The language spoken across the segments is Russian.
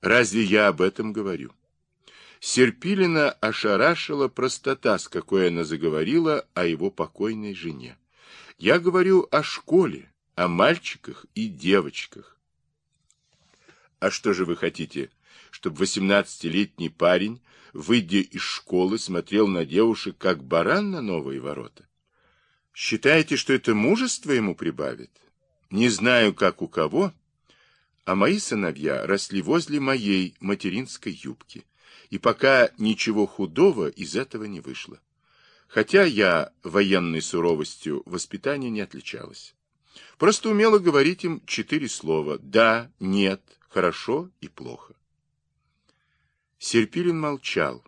Разве я об этом говорю? Серпилина ошарашила простота, с какой она заговорила о его покойной жене. Я говорю о школе, о мальчиках и девочках. А что же вы хотите, чтобы восемнадцатилетний парень, выйдя из школы, смотрел на девушек, как баран на новые ворота? Считаете, что это мужество ему прибавит? Не знаю, как у кого, а мои сыновья росли возле моей материнской юбки и пока ничего худого из этого не вышло. Хотя я военной суровостью воспитания не отличалась. Просто умела говорить им четыре слова «да», «нет», «хорошо» и «плохо». Серпилин молчал.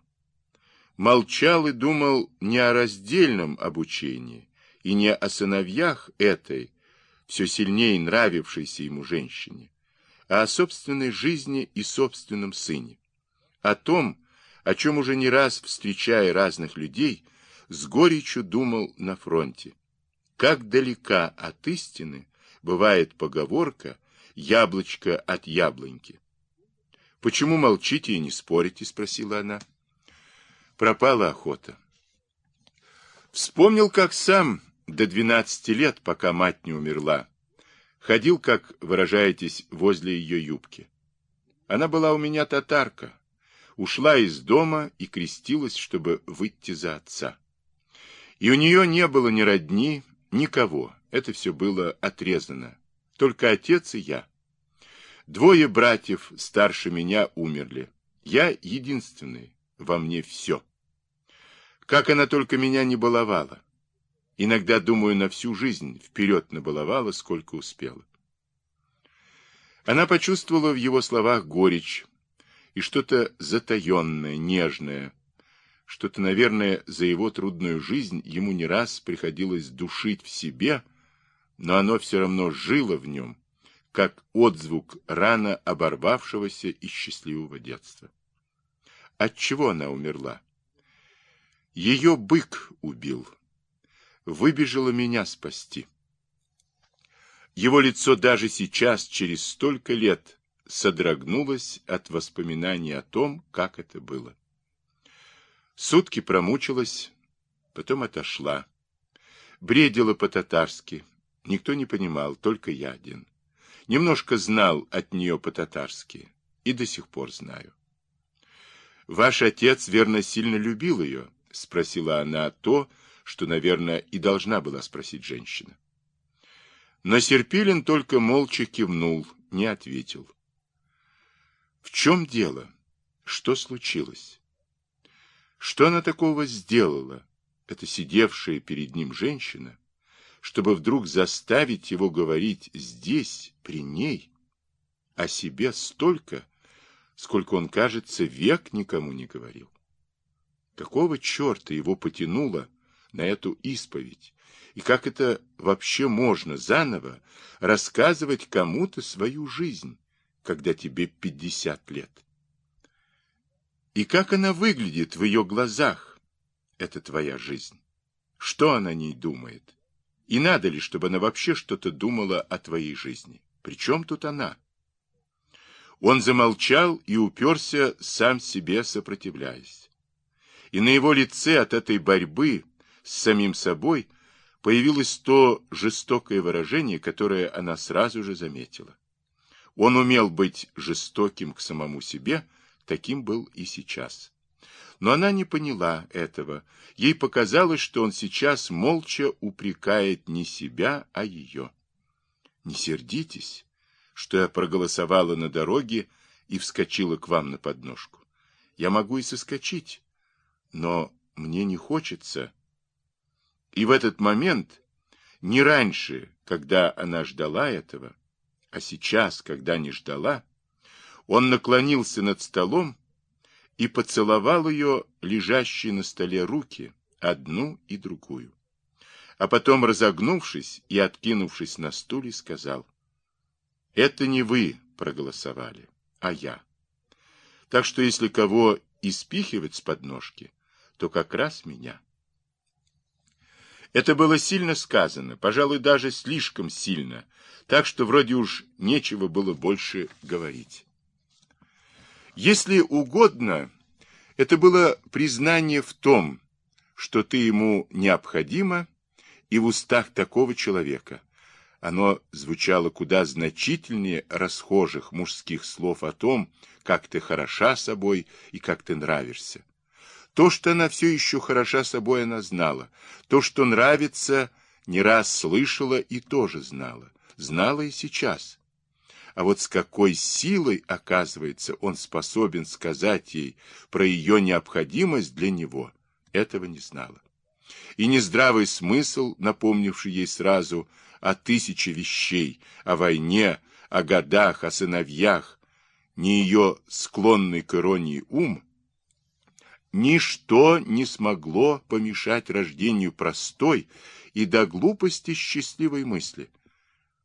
Молчал и думал не о раздельном обучении и не о сыновьях этой, все сильнее нравившейся ему женщине, а о собственной жизни и собственном сыне о том, о чем уже не раз, встречая разных людей, с горечью думал на фронте. Как далека от истины бывает поговорка «яблочко от яблоньки». «Почему молчите и не спорите?» — спросила она. Пропала охота. Вспомнил, как сам до двенадцати лет, пока мать не умерла, ходил, как выражаетесь, возле ее юбки. Она была у меня татарка, ушла из дома и крестилась, чтобы выйти за отца. И у нее не было ни родни, никого. Это все было отрезано. Только отец и я. Двое братьев старше меня умерли. Я единственный. Во мне все. Как она только меня не баловала. Иногда, думаю, на всю жизнь вперед набаловала, сколько успела. Она почувствовала в его словах горечь, и что-то затаенное, нежное, что-то, наверное, за его трудную жизнь ему не раз приходилось душить в себе, но оно все равно жило в нем, как отзвук рано оборвавшегося и счастливого детства. От чего она умерла? Ее бык убил. Выбежала меня спасти. Его лицо даже сейчас, через столько лет, содрогнулась от воспоминаний о том, как это было. Сутки промучилась, потом отошла. Бредила по-татарски. Никто не понимал, только я один. Немножко знал от нее по-татарски и до сих пор знаю. «Ваш отец, верно, сильно любил ее?» — спросила она то, наверное, и должна была спросить женщина. Но Серпилин только молча кивнул, не ответил. В чем дело? Что случилось? Что она такого сделала, эта сидевшая перед ним женщина, чтобы вдруг заставить его говорить здесь, при ней, о себе столько, сколько он, кажется, век никому не говорил? Какого черта его потянуло на эту исповедь? И как это вообще можно заново рассказывать кому-то свою жизнь? когда тебе пятьдесят лет. И как она выглядит в ее глазах, это твоя жизнь? Что она о ней думает? И надо ли, чтобы она вообще что-то думала о твоей жизни? Причем тут она? Он замолчал и уперся, сам себе сопротивляясь. И на его лице от этой борьбы с самим собой появилось то жестокое выражение, которое она сразу же заметила. Он умел быть жестоким к самому себе, таким был и сейчас. Но она не поняла этого. Ей показалось, что он сейчас молча упрекает не себя, а ее. Не сердитесь, что я проголосовала на дороге и вскочила к вам на подножку. Я могу и соскочить, но мне не хочется. И в этот момент, не раньше, когда она ждала этого, а сейчас, когда не ждала, он наклонился над столом и поцеловал ее лежащие на столе руки, одну и другую. А потом, разогнувшись и откинувшись на стуле, сказал, «Это не вы проголосовали, а я. Так что если кого испихивать с подножки, то как раз меня». Это было сильно сказано, пожалуй, даже слишком сильно, так что вроде уж нечего было больше говорить. Если угодно, это было признание в том, что ты ему необходима, и в устах такого человека оно звучало куда значительнее расхожих мужских слов о том, как ты хороша собой и как ты нравишься. То, что она все еще хороша собой, она знала. То, что нравится, не раз слышала и тоже знала. Знала и сейчас. А вот с какой силой, оказывается, он способен сказать ей про ее необходимость для него, этого не знала. И нездравый смысл, напомнивший ей сразу о тысяче вещей, о войне, о годах, о сыновьях, не ее склонный к иронии ум, ничто не смогло помешать рождению простой и до глупости счастливой мысли.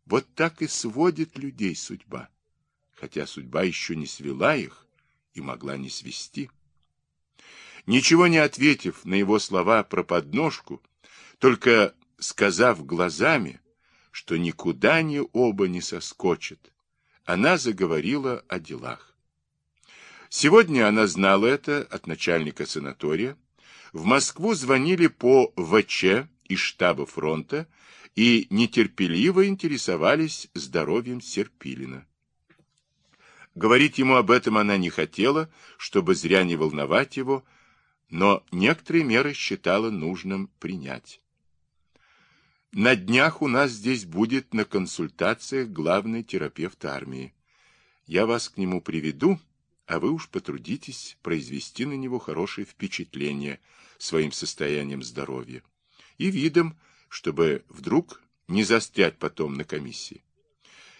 Вот так и сводит людей судьба, хотя судьба еще не свела их и могла не свести. Ничего не ответив на его слова про подножку, только сказав глазами, что никуда они оба не соскочат, она заговорила о делах. Сегодня она знала это от начальника санатория. В Москву звонили по ВЧ из штаба фронта и нетерпеливо интересовались здоровьем Серпилина. Говорить ему об этом она не хотела, чтобы зря не волновать его, но некоторые меры считала нужным принять. На днях у нас здесь будет на консультациях главный терапевт армии. Я вас к нему приведу, а вы уж потрудитесь произвести на него хорошее впечатление своим состоянием здоровья и видом, чтобы вдруг не застрять потом на комиссии.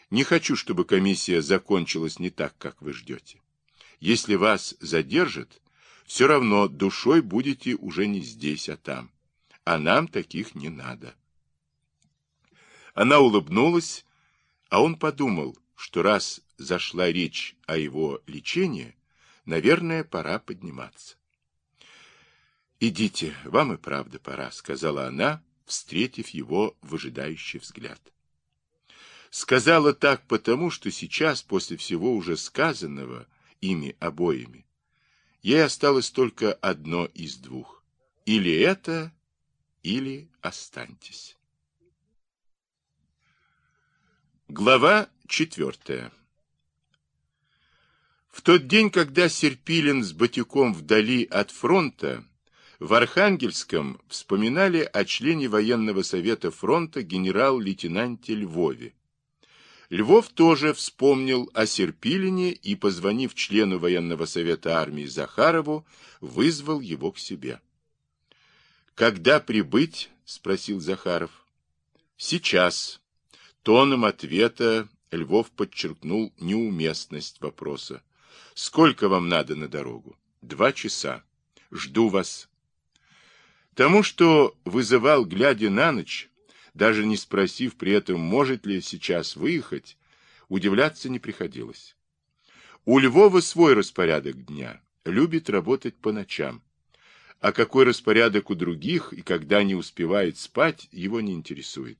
Не хочу, чтобы комиссия закончилась не так, как вы ждете. Если вас задержат, все равно душой будете уже не здесь, а там. А нам таких не надо. Она улыбнулась, а он подумал, что раз зашла речь о его лечении, наверное, пора подниматься. «Идите, вам и правда пора», — сказала она, встретив его выжидающий взгляд. Сказала так потому, что сейчас, после всего уже сказанного ими обоими, Ей осталось только одно из двух. Или это, или останьтесь. Глава четвертая В тот день, когда Серпилин с Батюком вдали от фронта, в Архангельском вспоминали о члене военного совета фронта генерал-лейтенанте Львове, Львов тоже вспомнил о Серпилине и, позвонив члену военного совета армии Захарову, вызвал его к себе. «Когда прибыть?» — спросил Захаров. «Сейчас». Тоном ответа Львов подчеркнул неуместность вопроса. «Сколько вам надо на дорогу?» «Два часа. Жду вас». Тому, что вызывал, глядя на ночь, даже не спросив при этом, может ли сейчас выехать, удивляться не приходилось. У Львова свой распорядок дня, любит работать по ночам. А какой распорядок у других и когда не успевает спать, его не интересует.